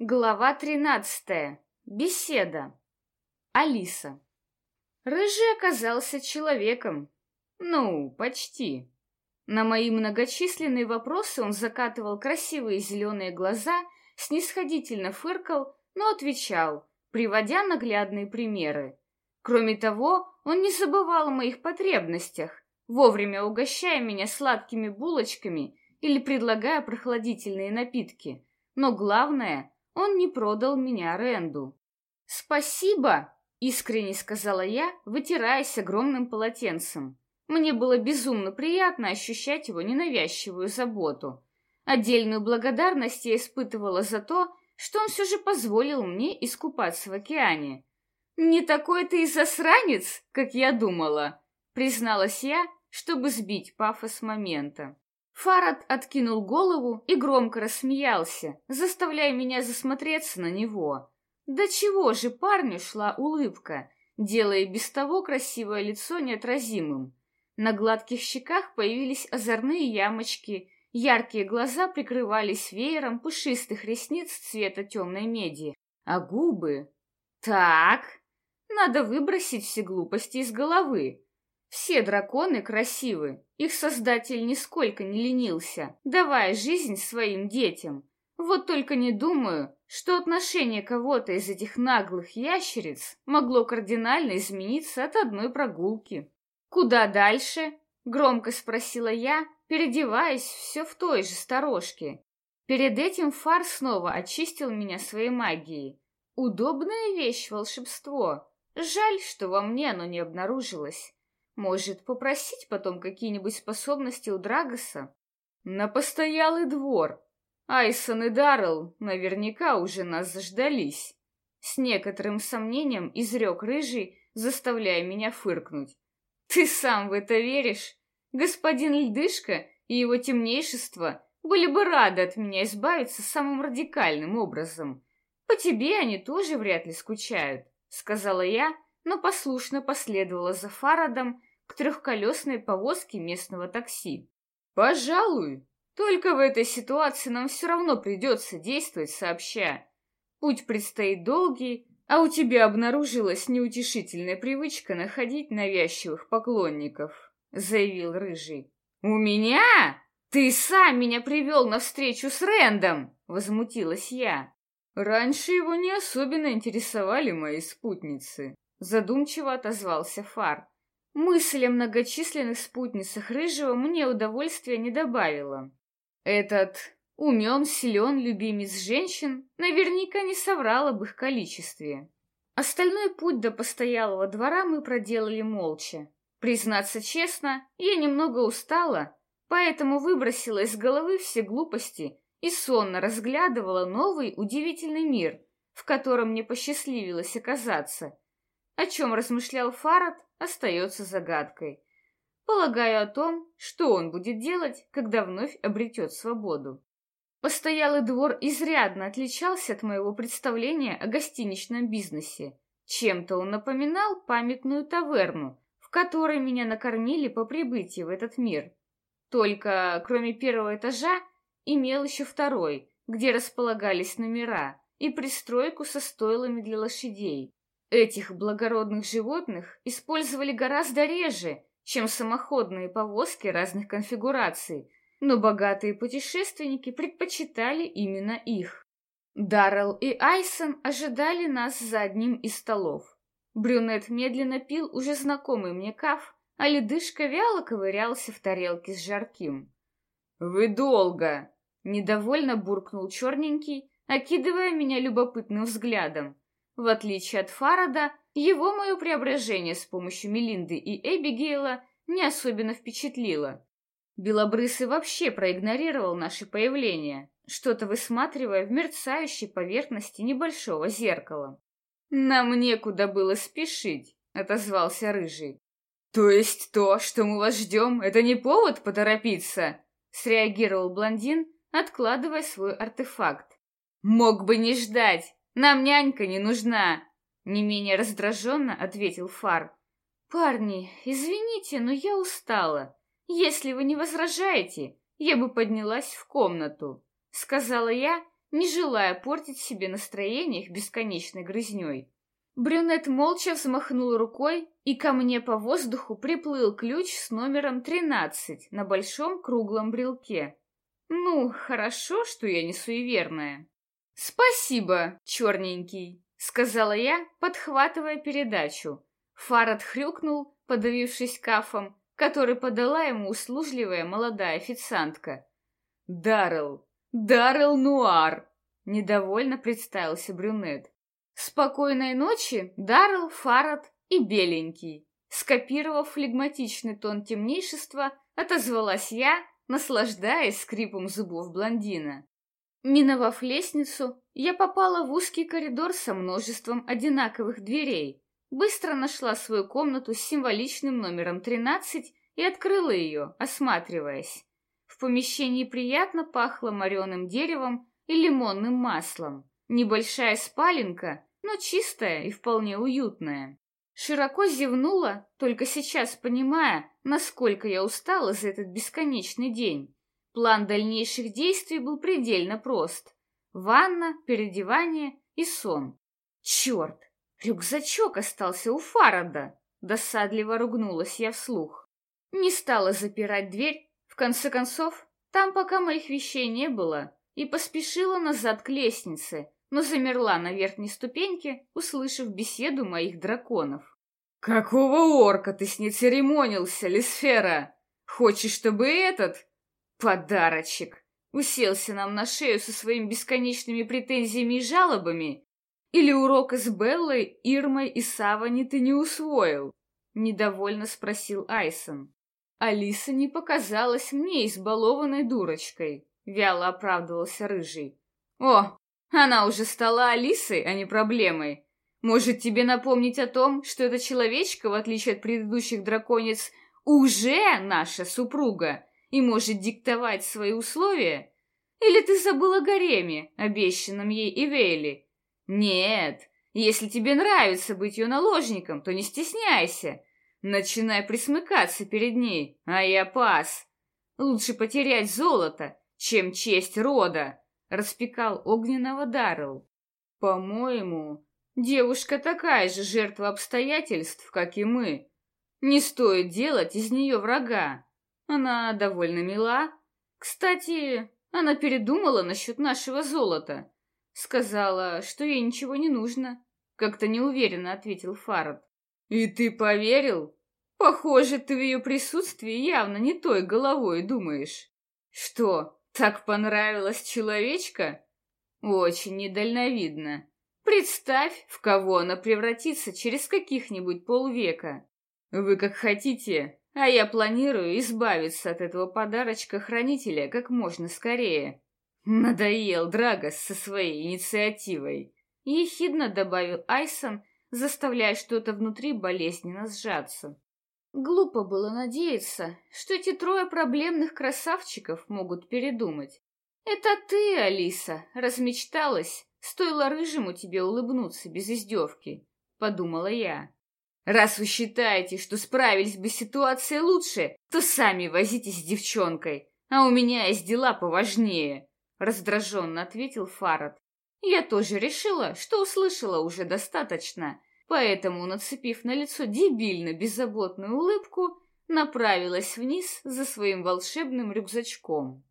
Глава тринадцатая. Беседа. Алиса. Рыжий оказался человеком. Ну, почти. На мои многочисленные вопросы он закатывал красивые зеленые глаза, снисходительно фыркал, но отвечал, приводя наглядные примеры. Кроме того, он не забывал о моих потребностях, вовремя угощая меня сладкими булочками или предлагая прохладительные напитки. Но главное, он не продал меня Ренду. «Спасибо!» — искренне сказала я, вытираясь огромным полотенцем. Мне было безумно приятно ощущать его ненавязчивую заботу. Отдельную благодарность я испытывала за то, что он все же позволил мне искупаться в океане. «Не такой ты и засранец, как я думала», — призналась я, чтобы сбить пафос момента. Фарад откинул голову и громко рассмеялся, заставляя меня засмотреться на него. Да чего же парню шла улыбка, делая без того красивое лицо неотразимым. На гладких щеках появились озорные ямочки, яркие глаза прикрывались веером пушистых ресниц цвета темной меди, а губы... Так, надо выбросить все глупости из головы. Все драконы красивы, их создатель нисколько не ленился, давая жизнь своим детям. Вот только не думаю, что отношение кого-то из этих наглых ящериц могло кардинально измениться от одной прогулки. «Куда дальше?» — громко спросила я, переодеваясь все в той же сторожке. Перед этим Фар снова очистил меня своей магией. Удобная вещь волшебство. Жаль, что во мне оно не обнаружилось. Может, попросить потом какие-нибудь способности у Драгоса? На постоялый двор. Айсон и Даррелл наверняка уже нас заждались. С некоторым сомнением изрек Рыжий, заставляя меня фыркнуть. Ты сам в это веришь? Господин Льдышка и его темнейшество были бы рады от меня избавиться самым радикальным образом. По тебе они тоже вряд ли скучают, сказала я, но послушно последовала за Фарадом к трехколесной повозке местного такси. Пожалуй, только в этой ситуации нам все равно придется действовать сообща. Путь предстоит долгий, а у тебя обнаружилась неутешительная привычка находить навязчивых поклонников, заявил Рыжий. У меня? Ты сам меня привел на встречу с Рэндом, возмутилась я. Раньше его не особенно интересовали мои спутницы, задумчиво отозвался Фар. Мысль о многочисленных спутницах Рыжего мне удовольствия не добавила. Этот Умен, силен, любимец женщин, наверняка не соврал об их количестве. Остальной путь до постоялого двора мы проделали молча. Признаться честно, я немного устала, поэтому выбросила из головы все глупости и сонно разглядывала новый удивительный мир, в котором мне посчастливилось оказаться. О чем размышлял Фарад, остается загадкой. Полагаю о том, что он будет делать, когда вновь обретет свободу. Постоялый двор изрядно отличался от моего представления о гостиничном бизнесе. Чем-то он напоминал памятную таверну, в которой меня накормили по прибытии в этот мир. Только, кроме первого этажа, имел еще второй, где располагались номера, и пристройку со стойлами для лошадей. Этих благородных животных использовали гораздо реже, чем самоходные повозки разных конфигураций, но богатые путешественники предпочитали именно их. Даррелл и Айсон ожидали нас за одним из столов. Брюнет медленно пил уже знакомый мне каф, а ледышка вяло ковырялся в тарелке с жарким. «Вы долго!» — недовольно буркнул черненький, окидывая меня любопытным взглядом. В отличие от Фарада, его мое преображение с помощью Мелинды и Эбигейла не особенно впечатлило. Белобрысый вообще проигнорировал наше появление, что-то высматривая в мерцающей поверхности небольшого зеркала. «Нам некуда было спешить», — отозвался Рыжий. «То есть то, что мы вас ждем, это не повод поторопиться?» — среагировал блондин, откладывая свой артефакт. «Мог бы не ждать, нам нянька не нужна!» Не менее раздраженно ответил Фар. «Парни, извините, но я устала. «Если вы не возражаете, я бы поднялась в комнату», — сказала я, не желая портить себе настроение их бесконечной грызней. Брюнет молча взмахнул рукой, и ко мне по воздуху приплыл ключ с номером 13 на большом круглом брелке. Ну, хорошо, что я не суеверная. Спасибо, черненький, сказала я, подхватывая передачу. Фарад хрюкнул, подавившись кафом, который подала ему услужливая молодая официантка. «Даррелл! Даррелл Нуар!» — недовольно представился брюнет. «Спокойной ночи, Даррелл, Фарад и Беленький!» Скопировав флегматичный тон темнейшества, отозвалась я, наслаждаясь скрипом зубов блондина. Миновав лестницу, я попала в узкий коридор со множеством одинаковых дверей, быстро нашла свою комнату с символичным номером 13 и открыла ее, осматриваясь. В помещении приятно пахло мореным деревом и лимонным маслом. Небольшая спаленка, но чистая и вполне уютная. Широко зевнула, только сейчас понимая, насколько я устала за этот бесконечный день. План дальнейших действий был предельно прост. Ванна, переодевание и сон. Черт! Рюкзачок остался у Фарада. Досадливо ругнулась я вслух. Не стала запирать дверь. В конце концов, там пока моих вещей не было, и поспешила назад к лестнице, но замерла на верхней ступеньке, услышав беседу моих драконов. «Какого орка ты с ней церемонился, Лисфера? Хочешь, чтобы этот...» «Подарочек!» уселся нам на шею со своими бесконечными претензиями и жалобами или урок с Беллой, Ирмой и Савани ты не усвоил? Недовольно спросил Айсон. Алиса не показалась мне избалованной дурочкой, вяло оправдывался Рыжий. О, она уже стала Алисой, а не проблемой. Может тебе напомнить о том, что эта человечка, в отличие от предыдущих драконец, уже наша супруга и может диктовать свои условия? Или ты забыла о гареме, обещанном ей Ивейли, нет, если тебе нравится быть ее наложником, то не стесняйся. Начинай присмыкаться перед ней, а я пас. Лучше потерять золото, чем честь рода, распекал огненного Даррелл. По-моему, девушка такая же жертва обстоятельств, как и мы. Не стоит делать из нее врага. Она довольно мила. Кстати, она передумала насчет нашего золота. Сказала, что ей ничего не нужно. Как-то неуверенно ответил Фарад. И ты поверил? Похоже, ты в ее присутствии явно не той головой думаешь. Что, так понравилась человечка? Очень недальновидно. Представь, в кого она превратится через каких-нибудь полвека. Вы как хотите, а я планирую избавиться от этого подарочка-хранителя как можно скорее. Надоел Драгос со своей инициативой. Ехидно добавил Айсон, заставляя что-то внутри болезненно сжаться. Глупо было надеяться, что эти трое проблемных красавчиков могут передумать. Это ты, Алиса, размечталась, стоило рыжему тебе улыбнуться без издевки, подумала я. Раз вы считаете, что справились бы с ситуацией лучше, то сами возитесь с девчонкой, а у меня есть дела поважнее. Раздраженно ответил Фарад. Я тоже решила, что услышала уже достаточно, поэтому, нацепив на лицо дебильно беззаботную улыбку, направилась вниз за своим волшебным рюкзачком.